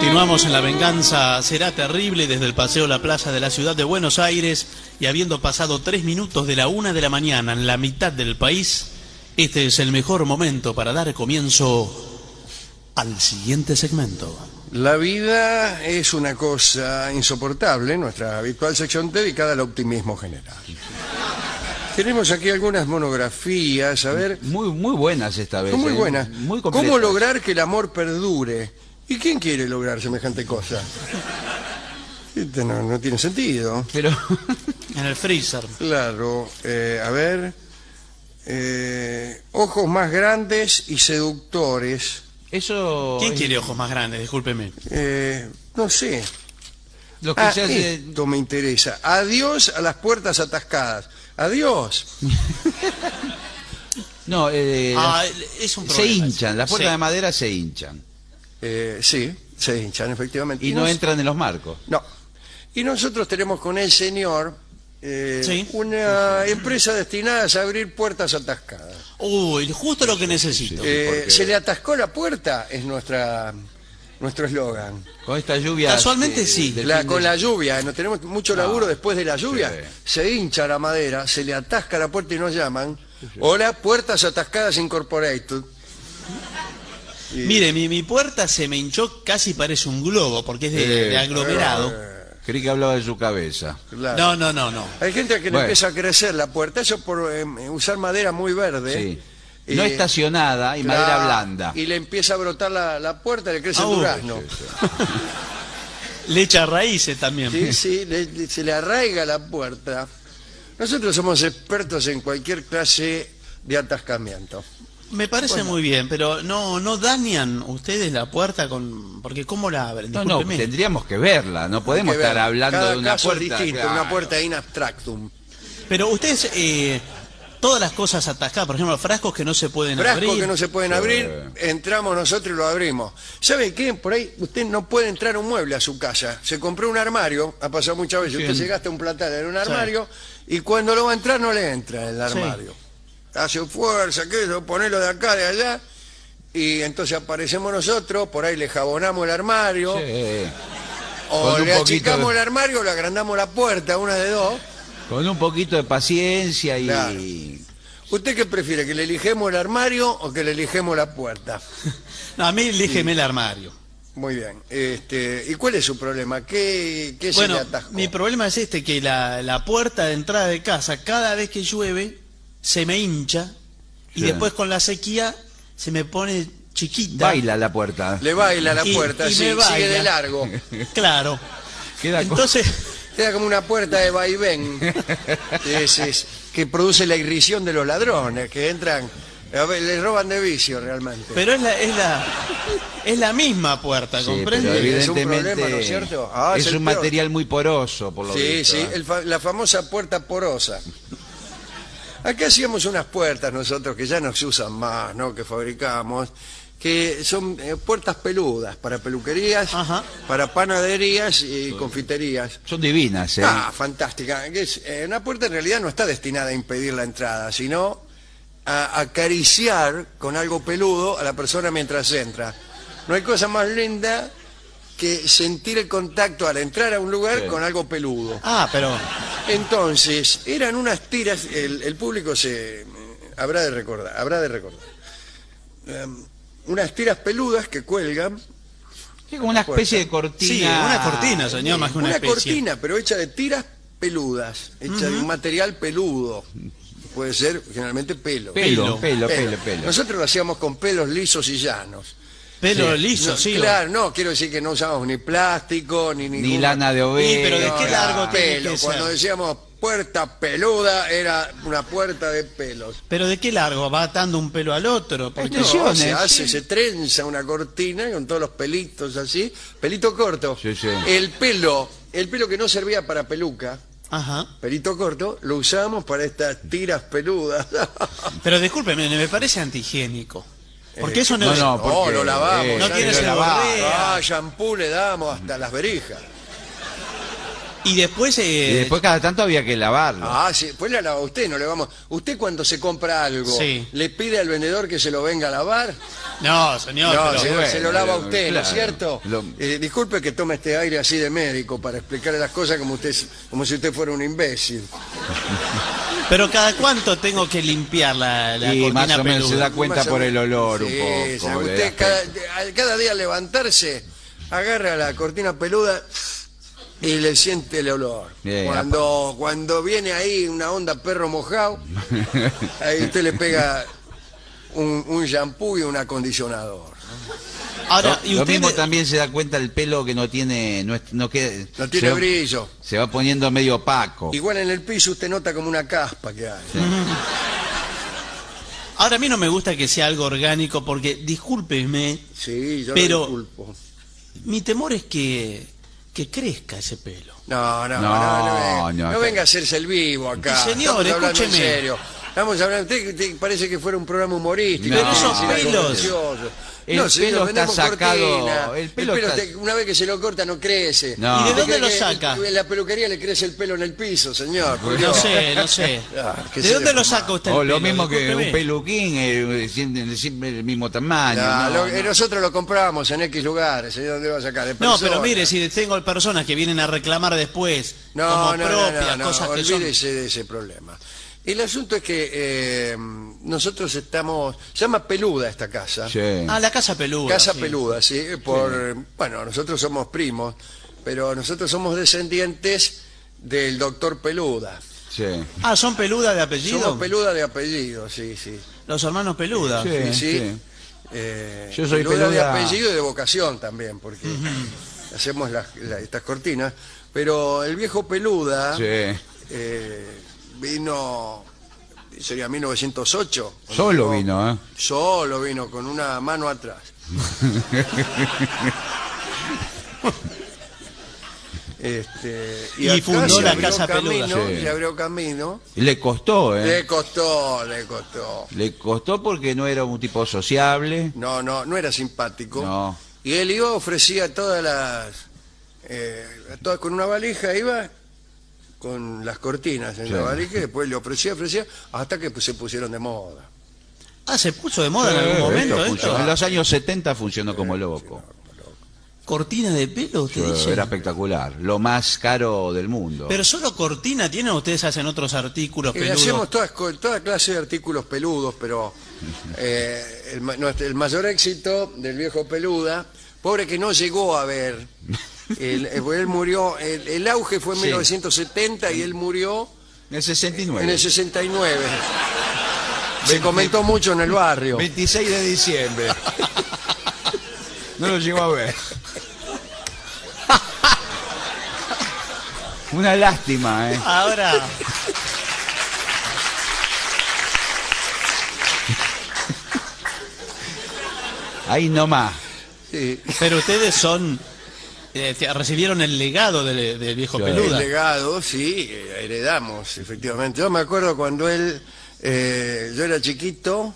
Continuamos en La Venganza Será Terrible desde el Paseo La Plaza de la ciudad de Buenos Aires y habiendo pasado tres minutos de la una de la mañana en la mitad del país, este es el mejor momento para dar comienzo al siguiente segmento. La vida es una cosa insoportable, nuestra habitual sección dedicada al optimismo general. Tenemos aquí algunas monografías, a ver, Muy, muy buenas esta vez. son muy ¿eh? buenas. Muy ¿Cómo lograr que el amor perdure? ¿Y quién quiere lograr semejante cosa? Este No, no tiene sentido. Pero En el freezer. Claro, eh, a ver. eh, ojos más grandes y seductores. eso... ¿Quién es quiere ojos más grandes? Discúlpeme. Eh, no sé. Lo que Ah, se hace... esto me interesa. Adiós a las puertas atascadas. Adiós. No, eh, Ah, es un se problema. hinchan, las puertas Sí. de madera se hinchan. Eh, sí, se hinchan, efectivamente. Y no nos- entran en los marcos. No. Y nosotros tenemos con el señor eh, Sí. una empresa destinada a abrir puertas atascadas. Uy, justo lo que necesito. Eh, porque- Se le atascó la puerta, es nuestra nuestro eslogan. Con esta lluvia... Casualmente sí. La- con la lluvia, no tenemos mucho laburo después de la lluvia, Sí. se hincha la madera, se le atasca la puerta y nos llaman. Hola, puertas atascadas incorporated. Y- Mire, mi, mi puerta se me hinchó, casi parece un globo, porque es de, Eh, de aglomerado. Creí que hablaba de su cabeza. Claro. No, no, no, no. Hay gente que le Bueno. empieza a crecer la puerta, eso por eh, usar madera muy verde. Sí. No Eh, estacionada y madera blanda. Y le empieza a brotar la, la puerta, le crece Ah, el durazno. Le echa raíces también. Sí, sí, le- le- se le arraiga la puerta. Nosotros somos expertos en cualquier clase de atascamiento. Me parece muy bien, pero no no dañan ustedes la puerta con porque cómo la abren. No, no, tendríamos que verla. No podemos estar ver, hablando cada de una caso es puerta. distinto, claro. una puerta in abstractum. Pero ustedes eh, todas las cosas atascadas, por ejemplo, frascos que no se pueden Frascos abrir. que no se pueden abrir, entramos nosotros y lo abrimos. ¿Sabe qué? Por ahí usted no puede entrar un mueble a su casa. Se compró un armario, ha pasado muchas veces. Usted se gasta un platal en un armario y cuando lo va a entrar no le entra en el Sí. Hace fuerza, que eso, ponelo de acá, de allá. Y entonces aparecemos nosotros, por ahí le jabonamos el armario, Sí. o le achicamos de- el armario, le agrandamos la puerta, una de dos. Con un poquito de paciencia y... Claro. ¿Usted qué prefiere, que le elijemos el armario o que le elijemos la puerta? No, a mí elígeme el armario. Muy bien. Este, ¿Y cuál es su problema? ¿Qué, qué se Bueno, le atascó? mi problema es este, que la, la puerta de entrada de casa, cada vez que llueve, se me hincha y Sí. después con la sequía se me pone chiquita. Baila la puerta. Le baila la puerta, y sí, me sigue baila. de largo. Claro. Queda Entonces, Queda como una puerta de vaivén es, es, que produce la irrisión de los ladrones que entran, a ver, le roban de vicio realmente. pero es la, es la, es la misma puerta, Sí, ¿comprende? pero Es un evidentemente problema, ¿no es cierto? Ah, es un material muy poroso, por lo Sí, visto. sí, ¿eh? el fa- la famosa puerta porosa. Acá hacíamos unas puertas nosotros que ya no se usan más, ¿no? Que fabricamos, que son eh, puertas peludas para peluquerías, Ajá. para panaderías y confiterías. Son divinas, ¿eh? Ah, fantástica. Es, eh, una puerta en realidad no está destinada a impedir la entrada, sino a acariciar con algo peludo a la persona mientras entra. No hay cosa más linda que sentir el contacto al entrar a un lugar Sí. con algo peludo. Ah, pero Entonces, eran unas tiras, el, el público se eh, habrá de recordar, habrá de recordar. Em, unas tiras peludas que cuelgan, Sí, como una especie de cortina. sí, una cortina, señor, más que una, una especie. cortina, pero hecha de tiras peludas, hecha de un material peludo. Puede ser generalmente pelo. Pelo, Pelo. pelo, pelo, pelo. Nosotros lo hacíamos con pelos lisos y llanos. Pelo Sí. liso, No, sí. claro, no, quiero decir que no usamos ni plástico, ni Ni lana de oveja. pero ¿de qué largo tiene pelo. que ser? Cuando decíamos puerta peluda, era una puerta de pelos. Pero ¿de qué largo? ¿Va atando un pelo al otro? Porque- No, Extensiones, se hace, sí. se trenza una cortina con todos los pelitos así, pelito corto. Sí, sí. El pelo, el pelo que no servía para peluca, Ajá. pelito corto, lo usamos para estas tiras peludas. Pero discúlpeme, me parece antihigiénico. Porque Eh, eso no, no, es... no, no, porque, lo lavamos. eh, No tiene lo seborrea. lavamos. Ah, shampoo le damos hasta las verijas. Y después, eh, Y después cada tanto había que lavarlo. Ah, sí, pues la lava usted, no le vamos. Usted cuando se compra algo, Sí. le pide al vendedor que se lo venga a lavar. no, señor, No, pero- se, bueno, se lo lava pero, usted, ¿no es cierto? Lo- Eh, disculpe que tome este aire así de médico para explicarle las cosas como usted, como si usted fuera un imbécil. pero cada cuánto tengo que limpiar la, la cortina más o menos se peluda. da cuenta por el olor Sí, un sí, poco. usted cada, cada día al levantarse, agarra la cortina peluda y le siente el olor. Bien, cuando, cuando viene ahí una onda perro mojado, ahí usted le pega un, un shampoo y un acondicionador. Ahora, Lo- y Lo usted mismo también se da cuenta el pelo que no tiene, no, es- no queda- No tiene se va- brillo. Se va poniendo medio opaco. Igual en el piso usted nota como una caspa que hay. Ahora a mí no me gusta que sea algo orgánico porque, discúlpeme, Sí, yo Pero- lo disculpo. mi temor es que, que crezca ese pelo. No, no, no, No, no, no, no, no acá- venga a hacerse el vivo acá. Señor, hablando en escúcheme. serio. Estamos hablando, usted, usted parece que fuera un programa humorístico. Pero esos pelos. El no, sí, pelo está sacado, cortina. el pelo está- una vez que se lo corta no crece. No. ¿Y de dónde lo saca? En la peluquería le crece el pelo en el piso, señor. No sé, no sé. Ah, ¿De dónde lo saca usted el O lo pelo? mismo que un peluquín, eh, siempre el mismo tamaño. No, no, lo- no. eh, Nosotros lo compramos en X lugares. ¿eh? ¿Dónde lo va a sacar? No, pero mire, si tengo personas que vienen a reclamar después No, como no, propias, no, no, no, cosas que son... olvídese de ese problema. El asunto es que eh, nosotros estamos... Se llama Peluda esta casa. Sí. Ah, la casa peluda. Casa sí. Peluda, sí. Por, Bueno, nosotros somos primos, pero nosotros somos descendientes del doctor Peluda. sí. Ah, ¿son peluda de apellido? Somos Peluda de apellido, sí, sí. Los hermanos peluda. Sí. Sí, sí. sí. Eh, Yo soy Peluda de Peluda- apellido y de vocación también, porque hacemos las- la- estas cortinas. Pero el viejo Peluda... Sí. eh, vino, sería 1908. Solo vino, ¿eh? Solo vino, con una mano atrás. Este, Y fundó la Casa Peluda. camino, Sí. Se abrió camino. Le costó, ¿eh? Le costó, le costó. Le costó porque no era un tipo sociable. No, no, no era simpático. No. Y él iba, ofrecía todas las... eh, todas con una valija, iba con las cortinas en la y después le ofrecía, ofrecía, hasta que pues, se pusieron de moda. Ah, ¿se puso de moda en algún momento esto. En los años 70 funcionó como loco. ¿Cortina de pelo, usted Sí, dice? Era espectacular. Lo más caro del mundo. Pero solo cortina tienen, ustedes hacen otros artículos Y peludos. hacemos todas, co- toda clase de artículos peludos, pero eh, el mayor éxito del viejo peluda, pobre que no llegó a ver, el- eh, él murió, el, el auge fue en Sí. 1970 y él murió En el 69. en el 69. Se comentó mucho en el barrio. 26 de diciembre. No lo llegó a ver. Una lástima, ¿eh? Ahora, Ahí nomás. Sí. pero ustedes son... eh, recibieron el legado del, del viejo Sí. El peluda. legado, sí, eh, heredamos, efectivamente. Yo me acuerdo cuando él, eh, yo era chiquito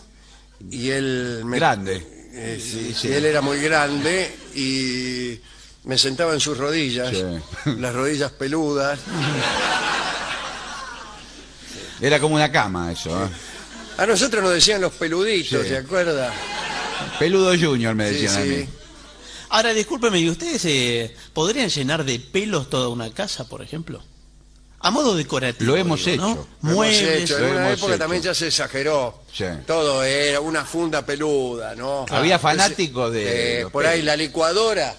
y él... Me, Grande. Eh, sí, Sí. sí, él era muy grande y me sentaba en sus rodillas, Sí. las rodillas peludas. Era como una cama eso, ¿eh? A nosotros nos decían los peluditos, Sí. ¿se acuerda? Peludo Junior me Sí, decían a sí. mí. Ahora, discúlpeme, ¿y ustedes eh, podrían llenar de pelos toda una casa, por ejemplo? A modo decorativo. Lo hemos digo, ¿no? hecho. Lo hemos Muebles. hecho. lo En una hemos época hecho. también ya se exageró. Sí. Todo era una funda peluda, ¿no? Había Ah, fanáticos de eh, por ahí la licuadora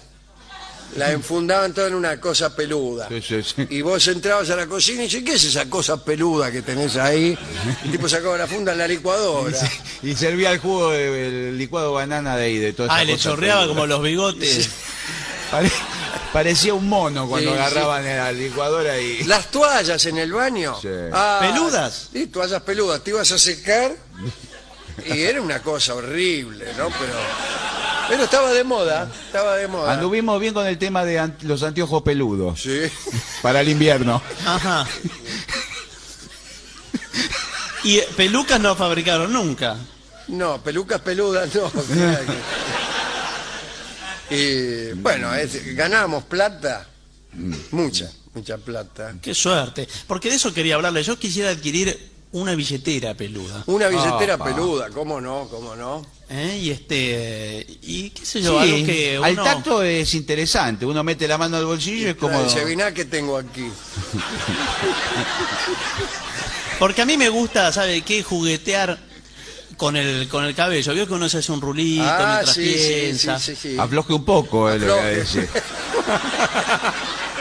la enfundaban toda en una cosa peluda. Sí, sí, sí. Y vos entrabas a la cocina y dices, ¿qué es esa cosa peluda que tenés ahí? El tipo sacaba la funda en la licuadora. Y servía el jugo del licuado banana de ahí, de toda esa Ah, le chorreaba peluda. como los bigotes. Pare- Parecía un mono cuando Sí, agarraban la licuadora y... Las toallas en el baño. Sí. ¿Peludas? Sí, toallas peludas. Te ibas a secar y era una cosa horrible, ¿no? Pero, pero estaba de moda, estaba de moda. Anduvimos bien con el tema de los anteojos peludos Sí. para el invierno. Ajá. Y eh, pelucas no fabricaron nunca. No, pelucas peludas no. Y bueno, es- ganamos plata, mucha, mucha plata. Qué suerte. Porque de eso quería hablarle. Yo quisiera adquirir una billetera peluda. Una billetera peluda, ¿cómo no? ¿Cómo no? ¿eh? Y este. Y qué sé yo, Sí, algo que. al tacto es interesante. Uno mete la mano al bolsillo y es como... Dice, "Mirá que tengo aquí. Porque a mí me gusta, ¿sabe qué? Juguetear con el, con el cabello. Veo que uno se hace un rulito Ah, mientras sí, piensa. sí, sí, sí. Afloje un poco, es lo que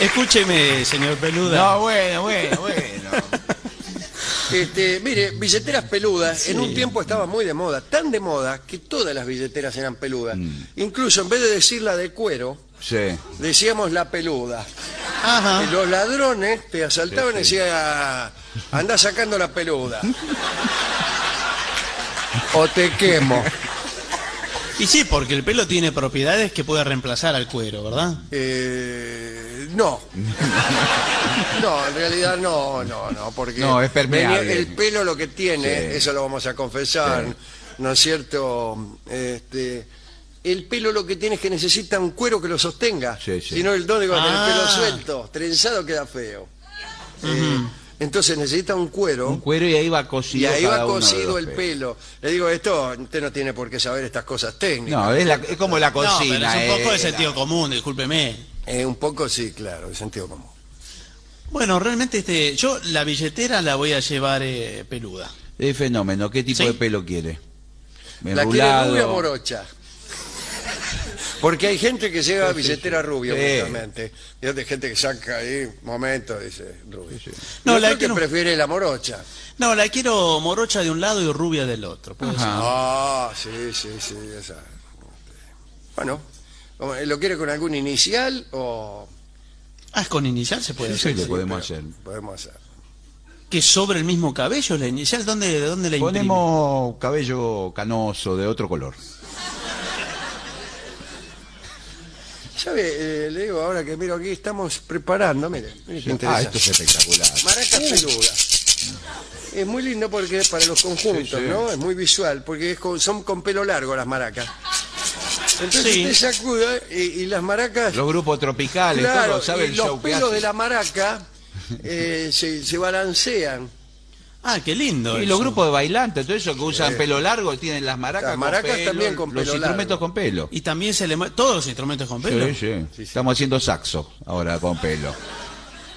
Escúcheme, señor Peluda. No, bueno, bueno, bueno. Este, mire, billeteras peludas, en un tiempo estaba muy de moda, tan de moda que todas las billeteras eran peludas. Mm. Incluso en vez de decir la de cuero, Sí. decíamos la peluda. Ajá. Y los ladrones te asaltaban. Sí, y decían, anda sacando la peluda. o te quemo. Y sí, porque el pelo tiene propiedades que puede reemplazar al cuero, ¿verdad? Eh, no. No, en realidad no, no, no, porque No, es permeable. el pelo lo que tiene, Sí. eso lo vamos a confesar, Sí. ¿no es cierto? Este, el pelo lo que tiene es que necesita un cuero que lo sostenga. Sí, sí. Si no, el dónde va a tener Ah. pelo suelto, trenzado queda feo. Eh, entonces necesita un cuero. Un cuero y ahí va y cosido ahí va cosido el pelo. Le digo, esto usted no tiene por qué saber estas cosas técnicas. No, es, la- es como la no, pero cocina. es un poco de eh, sentido común, discúlpeme. Eh, un poco sí, claro, de sentido común. Bueno, realmente este, yo la billetera la voy a llevar eh, peluda. Es fenómeno. ¿Qué tipo Sí. de pelo quiere? La quiere rubia morocha. Porque hay gente que lleva billetera rubia, Sí. justamente. Y hay gente que saca ahí, momento, dice rubia. No, No, la que quiero- prefiere la morocha. No, la quiero morocha de un lado y rubia del otro. Ah, sí, sí, sí, esa. Bueno, ¿cómo, ¿lo quiere con algún inicial o...? Ah, es con inicial se puede Sí, sí, hacer. lo podemos hacer. Podemos hacer. Que sobre el mismo cabello la inicial, ¿dónde, de dónde la imprime? Ponemos cabello canoso de otro color. ¿Sabe? Eh, le digo ahora que miro aquí, estamos preparando, mire, mire qué Ah, interesante. esto es espectacular. Maracas peludas. Es muy lindo porque es para los conjuntos, Sí, sí. ¿no? Es muy visual, porque es con- son con pelo largo las maracas. Entonces Sí. usted sacuda y, y las maracas... Los grupos tropicales, claro, todo, ¿sabe y el los show que pelos de la maraca eh, se, se balancean. Ah, qué lindo. Y eso. los grupos de bailantes, todo eso que usan pelo largo, tienen las maracas, Las maracas con pelo, también con los pelo instrumentos largo. con pelo. Y también se le todos los instrumentos con pelo. Sí, sí. Estamos haciendo saxo ahora con pelo.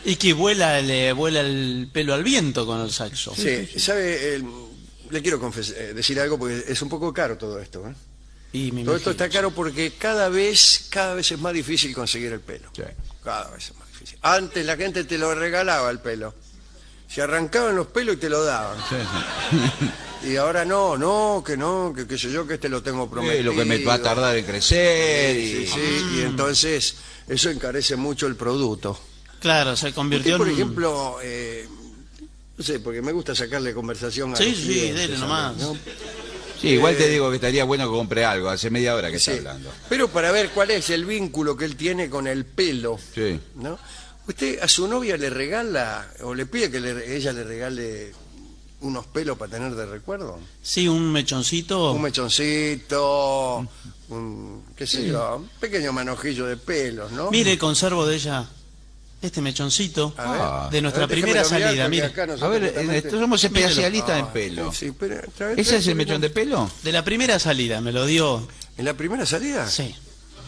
Y que vuela, le vuela el pelo al viento con el saxo. Sí, ¿sabe? El- le quiero confes- eh, decir algo porque es un poco caro todo esto. ¿eh? Y Todo esto está caro porque cada vez, cada vez es más difícil conseguir el pelo. Sí. Cada vez es más difícil. Antes la gente te lo regalaba el pelo. Se arrancaban los pelos y te lo daban. Sí, sí. Y ahora no, no, que no, que qué sé yo, que este lo tengo Eh, prometido. lo que me va a tardar en crecer. Sí, y... sí, y entonces eso encarece mucho el producto. Claro, se convirtió Usted, por en... ejemplo, eh, no sé, porque me gusta sacarle conversación a Sí, los sí, dele nomás. ¿No? Sí, igual te digo que estaría bueno que compre algo. Hace media hora que Sí. está hablando. Pero para ver cuál es el vínculo que él tiene con el pelo, Sí. ¿no? ¿Usted a su novia le regala o le pide que le- ella le regale unos pelos para tener de recuerdo? Sí, un mechoncito. Un mechoncito, un, qué sé yo, un pequeño manojillo de pelos, ¿no? Mire, conservo de ella este mechoncito ver. Ah. de nuestra ver, primera salida. Mire, A ver, justamente- eh, somos especialistas Ah, en pelo. sí, pero, ¿Ese es el mechón de pelo? de la primera salida me lo dio. ¿En la primera salida? Sí.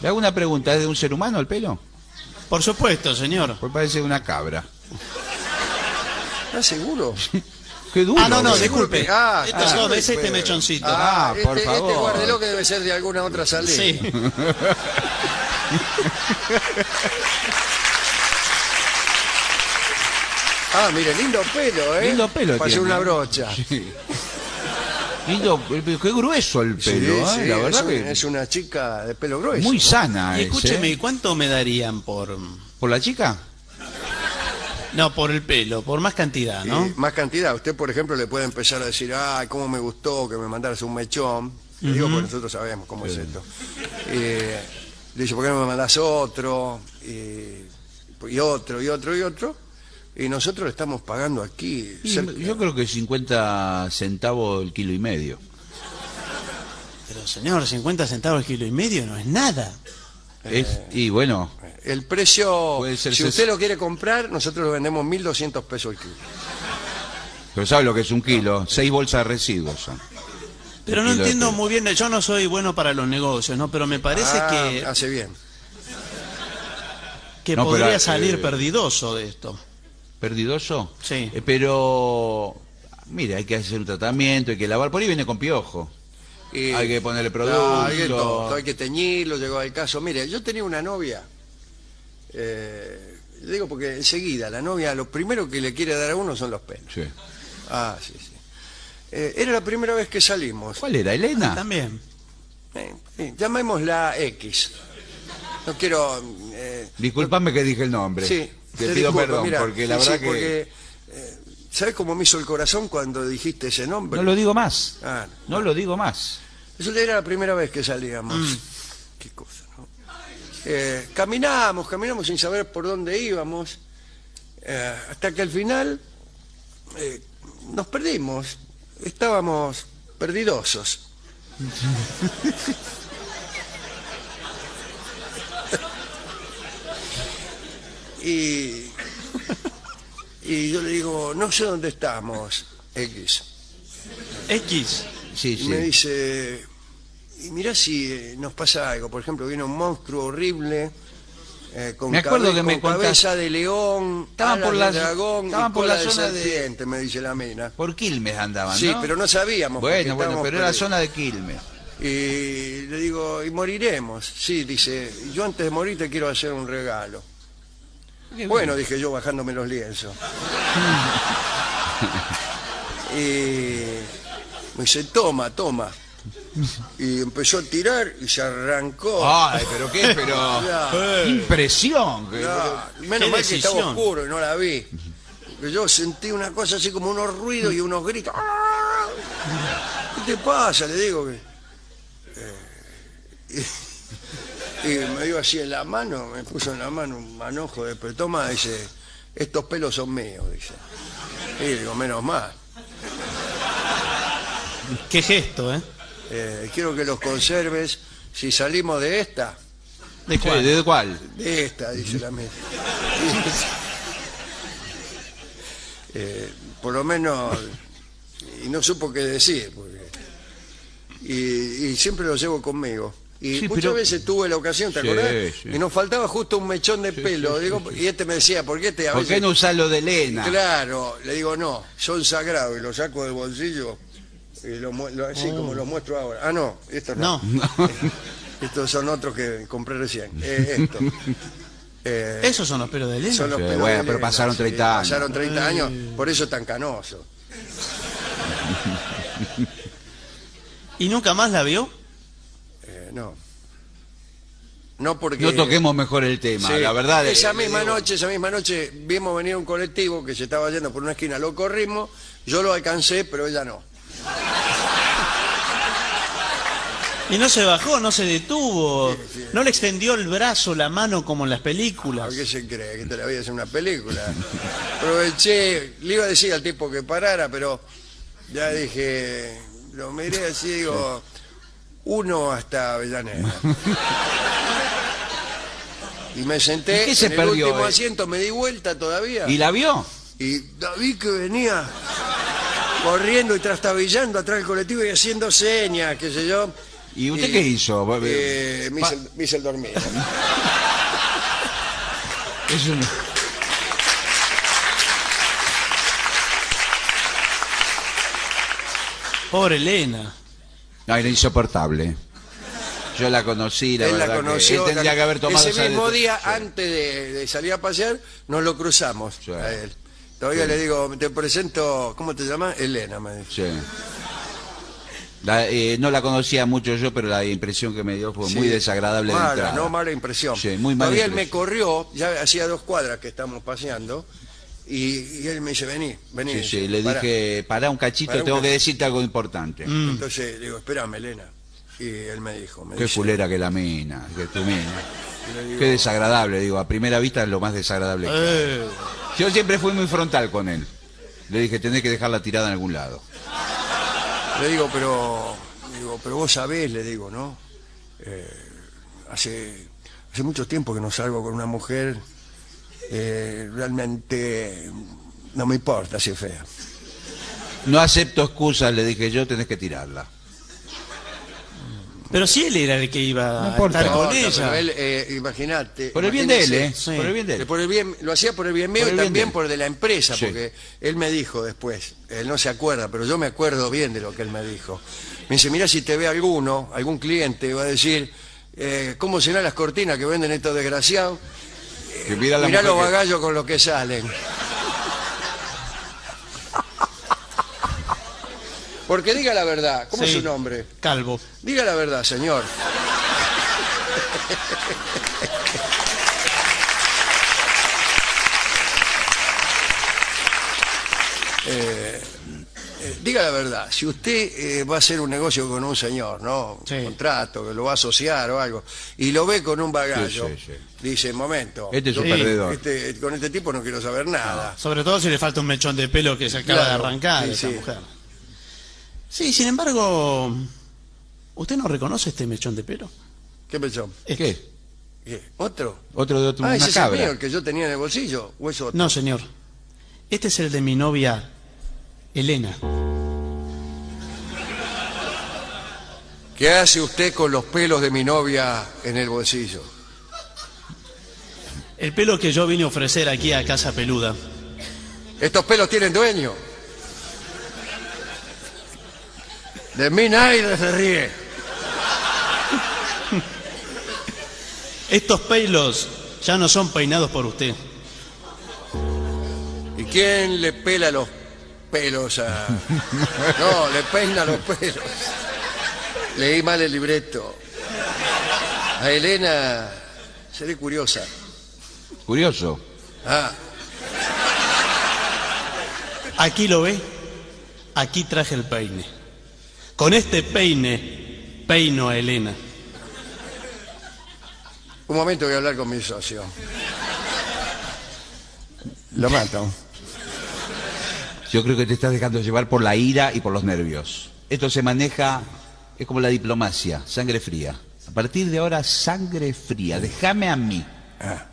Le hago una pregunta. ¿Es de un ser humano el pelo? Por supuesto, señor. Pues parece una cabra. ¿Estás seguro? Qué duro. Ah, no, no, disculpe. Ah, ah, es este mechoncito. Ah, por este, favor. Este guárdelo que debe ser de alguna otra salida. Sí. Ah, mire, lindo pelo, ¿eh? Lindo pelo Para hacer una brocha. Sí. Lindo, qué grueso el Sí, pelo, ¿eh? sí, La es, verdad que es una chica de pelo grueso. muy sana. Y escúcheme, ¿eh? ¿y ¿cuánto me darían por...? ¿Por la chica? No, por el pelo, por más cantidad, ¿no? Y más cantidad. Usted, por ejemplo, le puede empezar a decir, ay, cómo me gustó que me mandaras un mechón. Le digo, porque nosotros sabemos cómo es esto. Eh, le dice, ¿por qué no me mandas otro? Y otro, y otro, y otro. Y nosotros le estamos pagando aquí. Y cerca- yo creo que 50 centavos el kilo y medio. Pero señor, 50 centavos el kilo y medio no es nada. Es- y bueno, El precio, ser si usted lo quiere comprar, nosotros lo vendemos 1.200 pesos el kilo. pero ¿sabe lo que es un kilo? Seis bolsas de residuos son. Pero no entiendo muy bien, yo no soy bueno para los negocios, ¿no? Pero me parece Ah, que, Hace bien. que No, pero, podría eh, salir perdidoso de esto. ¿Perdidoso? Sí. Eh, pero, mire, hay que hacer un tratamiento, hay que lavar. Por ahí viene con piojo. Y- Hay que ponerle producto. hay que todo, hay que teñirlo, llegó al caso. Mire, yo tenía una novia, eh, le digo porque enseguida, la novia lo primero que le quiere dar a uno son los pelos. Sí. Ah, sí, sí. Eh, era la primera vez que salimos. ¿Cuál era, Elena? También. Eh, sí, llamémosla X. No quiero... eh, Disculpame que dije el nombre. Sí, Te te pido perdón, mira, porque la sí, verdad sí, que... porque, eh, ¿Sabes cómo me hizo el corazón cuando dijiste ese nombre? No lo digo más. Ah, No lo digo más. Eso era la primera vez que salíamos. Mm. Qué cosa, ¿no? Eh, caminamos, caminamos sin saber por dónde íbamos, eh, hasta que al final eh, nos perdimos. Estábamos perdidosos. y, y yo le digo, no sé dónde estamos, X. X. Sí, Y sí. me dice, y mirá si eh, nos pasa algo. Por ejemplo, viene un monstruo horrible, eh, con, Me acuerdo cabe- que me con contaste- cabeza de león, Estaban por de la- dragón estaban y por la de zona de- serpiente, me dice la mina. Por Quilmes andaban, Sí, ¿no? pero no sabíamos. Bueno, bueno, pero era la zona de Quilmes. Y le digo, y moriremos. Sí, dice, yo antes de morir te quiero hacer un regalo. Bueno, dije yo bajándome los lienzos. y me dice, toma, toma. Y empezó a tirar y se arrancó. Ay, pero qué, pero... Ya, ¡Qué impresión! ya. Menos mal que estaba oscuro y no la vi. Yo sentí una cosa así como unos ruidos y unos gritos. ¿Qué te pasa? Le digo que... eh, y, me dio así en la mano, me puso en la mano un manojo de pero toma, dice, estos pelos son míos, dice. Y digo, menos mal. Qué gesto, ¿eh? Eh, quiero que los conserves. Si salimos de esta, ¿De cuál? ¿De cuál? de esta, dice la mesa. Eh, por lo menos, y no supo qué decir, porque- y, y siempre lo llevo conmigo. Y Sí, muchas pero- veces tuve la ocasión, ¿te acordás? sí. Y nos faltaba justo un mechón de pelo. digo, Y este me decía, ¿por qué te a ¿Por veces- qué no usar lo de Elena? Claro, le digo, no, son sagrados y los saco del bolsillo y lo, lo- así como los muestro ahora. Ah, no, estos no. No. Estos son otros que compré recién. Eh, esto. Eh, Esos son los pelos de Elena. son los Sí, pelos bueno, de pero Elena, pasaron 30 años. Pasaron 30 años, por eso tan canoso. ¿Y nunca más la vio? Eh, no. No porque... No toquemos mejor el tema, Sí, la verdad. Esa misma digo- noche, esa misma noche, vimos venir un colectivo que se estaba yendo por una esquina, lo corrimos, yo lo alcancé, pero ella no. Y no se bajó, no se detuvo. No le extendió el brazo, la mano como en las películas. ¿A qué se cree? Que te la voy a hacer una película. Aproveché, le iba a decir al tipo que parara, pero ya dije, lo miré así, digo, uno hasta Avellaneda. Y me senté ¿Y qué se en el perdió, último eh? asiento, me di vuelta todavía. ¿Y la vio? Y David que venía corriendo y trastabillando atrás del colectivo y haciendo señas, qué sé yo. ¿Y usted qué hizo? Eh, me, hice, me hice el dormido. Pobre Elena. No, era insoportable. Yo la conocí, la Él verdad la que conoció. él tendría la- que haber tomado ese mismo día, Sí. antes de, de salir a pasear, nos lo cruzamos Sí. a él. Todavía le digo, te presento, ¿cómo te llamas? Elena, me dice. Sí. La- eh, no la conocía mucho yo, pero la impresión que me dio fue muy desagradable de entrada. no mala impresión. Muy mala Todavía él me corrió, ya hacía dos cuadras que estamos paseando, y, y él me dice, vení, vení. Sí, sí, le pará. dije, pará un cachito, Pará un tengo que decirte algo importante. Entonces le digo, espérame, Elena. Y él me dijo, me Qué dice, fulera que la mina, que tu mina. Qué desagradable, digo, a primera vista es lo más desagradable. Eh, Yo siempre fui muy frontal con él. Le dije, tenés que dejarla tirada en algún lado. Le digo, pero, digo, pero vos sabés, le digo, ¿no? Eh, hace, hace mucho tiempo que no salgo con una mujer. Eh, realmente no me importa si es fea. No acepto excusas, le dije yo, tenés que tirarla. Pero si él era el que iba No a estar con No, ella. él, eh, imagínate. Por el bien de él, ¿eh? Sí. Por el bien de él. por el bien, lo hacía por el bien mío Por y bien también de por el de la empresa, Sí. porque él me dijo después, él no se acuerda, pero yo me acuerdo bien de lo que él me dijo. Me dice, mira si te ve alguno, algún cliente, va a decir, eh, ¿cómo serán las cortinas que venden estos desgraciados? Que mira la Mirá los que- bagallos con los que salen. Porque diga la verdad, ¿cómo es Sí. su nombre? Calvo. Diga la verdad, señor. Diga la verdad, si usted eh, va a hacer un negocio con un señor, ¿no? Sí. Un contrato, que lo va a asociar o algo, y lo ve con un bagallo, Sí, sí, sí. dice, momento, Este es un Sí. perdedor. este- con este tipo no quiero saber nada. Sobre todo si le falta un mechón de pelo que se acaba Claro, de arrancar sí, esa sí. mujer. Sí, sin embargo, ¿usted no reconoce este mechón de pelo? ¿Qué pensó? ¿Qué? ¿Qué? ¿Otro? Otro de otro, Ah, una ese es el cabra. mío, el que yo tenía en el bolsillo. ¿O es otro? No, señor. Este es el de mi novia, Elena. ¿Qué hace usted con los pelos de mi novia en el bolsillo? El pelo que yo vine a ofrecer aquí a Casa Peluda. ¿Estos pelos tienen dueño? De mí nadie se ríe. Estos pelos ya no son peinados por usted. ¿Y quién le pela los pelos a...? No, le peina los pelos. Leí mal el libreto. A Elena seré curiosa. Curioso. Ah, Aquí lo ve. Aquí traje el peine. Con este peine peino a Elena. un momento voy a hablar con mi socio. Lo mato. Yo creo que te estás dejando llevar por la ira y por los nervios. Esto se maneja, es como la diplomacia, sangre fría. A partir de ahora, sangre fría. Déjame a mí. Ah.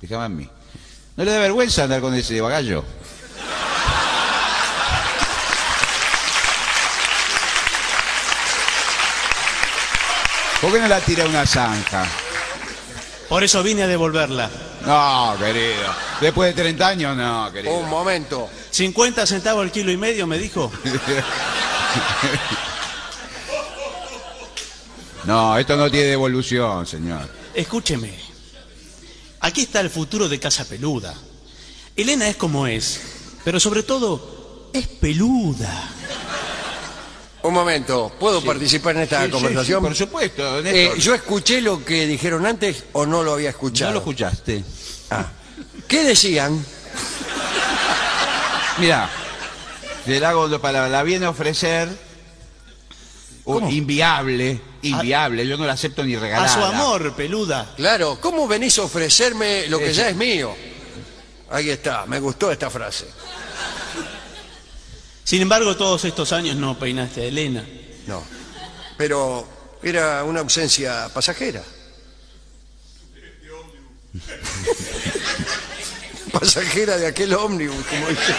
Déjame a mí. ¿No le da vergüenza andar con ese bagallo? ¿Por qué no la tira a una zanja? Por eso vine a devolverla. No, querido. Después de 30 años, no, querido. Un momento. 50 centavos el kilo y medio, me dijo. No, esto no tiene devolución, señor. Escúcheme. Aquí está el futuro de Casa Peluda. Elena es como es, pero sobre todo es peluda. Un momento. ¿Puedo participar en esta Sí, conversación? sí, por supuesto, Eh, Néstor. yo escuché lo que dijeron antes o no lo había escuchado. ¿No lo escuchaste? Ah. ¿Qué decían? Mira, le hago dos palabras. La viene a ofrecer o inviable, inviable. Yo no la acepto ni regalada. A su amor, peluda. Claro, ¿cómo venís a ofrecerme lo que Eso. ya es mío? Ahí está, me gustó esta frase. Sin embargo, todos estos años no peinaste a Elena. No, pero era una ausencia pasajera. pasajera de aquel ómnibus, como dice.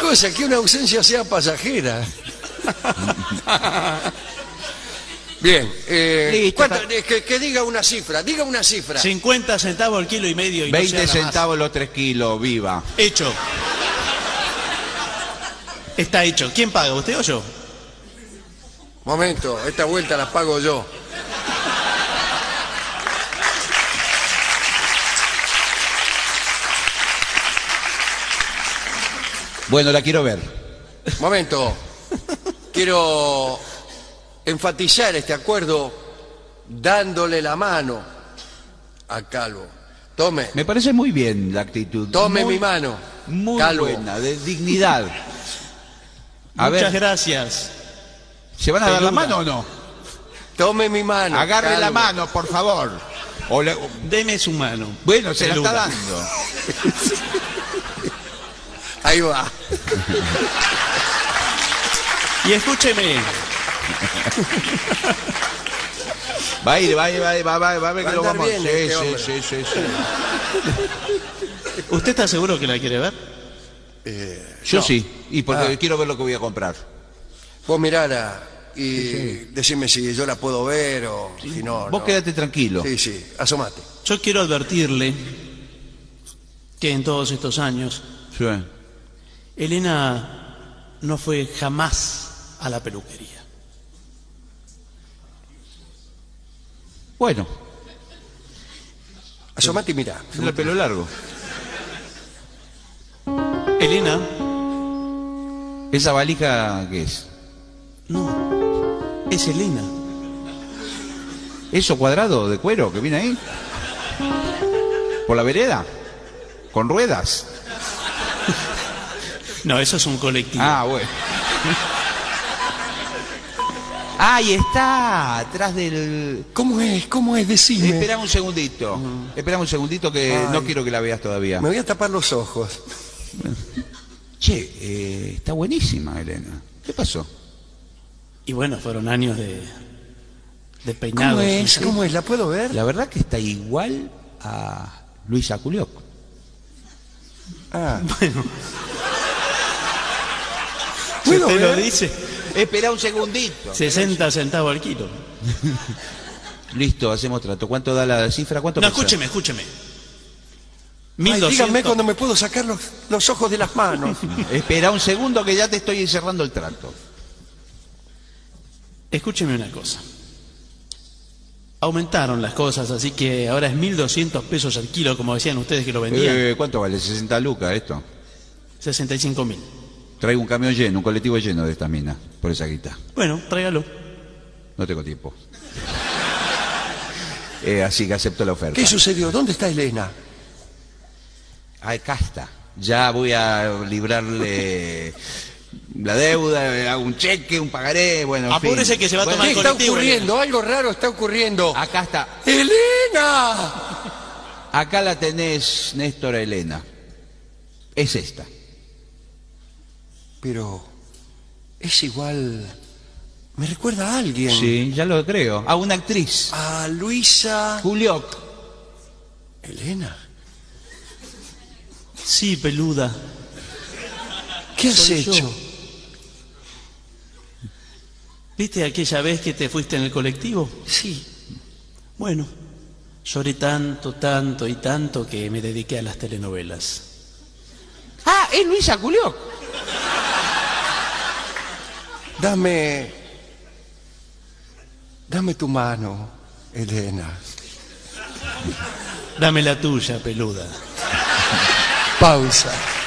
¿Qué cosa? Que una ausencia sea pasajera. Bien, eh, Listo, ¿cuánto- está- eh, que, que diga una cifra, diga una cifra. 50 centavos el kilo y medio y no 20 se haga más. centavos los 3 kilos, viva. Hecho. Está hecho. ¿Quién paga, usted o yo? Momento, esta vuelta la pago yo. Bueno, la quiero ver. Momento. Quiero enfatizar este acuerdo dándole la mano a Calvo. Tome, Me parece muy bien la actitud. tome Muy- mi mano. Muy Calvo. buena, de dignidad. A Muchas ver, gracias. ¿se van a dar la mano o no? Tome mi mano. Agarre la mano, por favor. O le- Deme su mano. Bueno, se la está dando. Ahí va. Y escúcheme, Va a ir, va a ir, va a ir, va, va, va a ver que a lo vamos. bien Sí, este sí, sí, sí, sí. ¿usted está seguro que la quiere ver? Yo No. sí, y porque Ah. quiero ver lo que voy a comprar. Vos mirala y decime si yo la puedo ver o si no. Vos no. quédate tranquilo. Sí, sí, asomate. Yo quiero advertirle que en todos estos años Sí. Elena no fue jamás a la peluquería. Bueno, Asomate y mirá. tiene el pelo largo. Elena, ¿Esa valija qué es? no, es Elena. ¿Eso cuadrado de cuero que viene ahí? ¿Por la vereda? ¿Con ruedas? No, eso es un colectivo. Ah, bueno. Ahí está, atrás del... ¿Cómo es? ¿Cómo es? Decime. Espera un segundito. Espera un segundito que Ay. no quiero que la veas todavía. Me voy a tapar los ojos. Che, eh, está buenísima, Elena. ¿Qué pasó? Y bueno, fueron años de, de peinados. ¿Cómo es? ¿sí? ¿Cómo es? ¿La puedo ver? La verdad que está igual a Luisa Culioc. Ah, Si ¿Puedo usted lo dice, Espera un segundito. 60 centavos al kilo. Listo, hacemos trato. ¿Cuánto da la cifra? ¿Cuánto No, pesa? escúcheme, escúcheme. Ay, 1200. díganme cuando me puedo sacar los, los ojos de las manos. Espera un segundo que ya te estoy cerrando el trato. Escúcheme una cosa. Aumentaron las cosas, así que ahora es 1.200 pesos al kilo, como decían ustedes que lo vendían. Eh, ¿Cuánto vale? 60 lucas esto. 65.000. Traigo un camión lleno, un colectivo lleno de esta mina, por esa guita. Bueno, tráigalo. No tengo tiempo. Eh, así que acepto la oferta. ¿Qué sucedió? ¿Dónde está Elena? Ah, Acá está. Ya voy a librarle la deuda, hago un cheque, un pagaré, bueno, en Apúrese que se va a tomar ¿Qué el está colectivo, ocurriendo? Algo raro está ocurriendo. Acá está. ¡Elena! Acá la tenés, Néstor Elena. Es esta. Pero es igual. Me recuerda a alguien. Sí, ya lo creo. A una actriz. A Luisa. Julioc. Elena. Sí, peluda. ¿Qué has Soy hecho? yo. ¿Viste aquella vez que te fuiste en el colectivo? Sí. Bueno, lloré tanto, tanto y tanto que me dediqué a las telenovelas. Ah, es Luisa Julioc. Dame. Dame tu mano, Elena. Dame la tuya, peluda. Pausa.